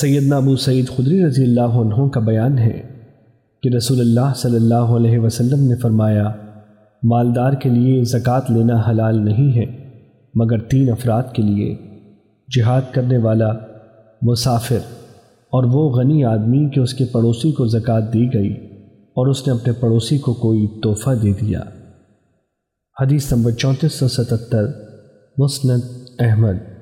سیدنا ابو سعید خدری رضی اللہ عنہ کا بیان ہے کہ رسول اللہ صلی اللہ علیہ وسلم نے فرمایا، مالدار کے لیے زکوٰۃ لینا حلال نہیں ہے، مگر تین افراد کے لیے۔ جہاد کرنے والا، مسافر، اور وہ غنی آدمی کہ اس کے پڑوسی کو زکوٰۃ دی گئی اور اس نے اپنے پڑوسی کو کوئی تحفہ دے دیا۔ حدیث نمبر چونتیس سو ستتر، مسند احمد۔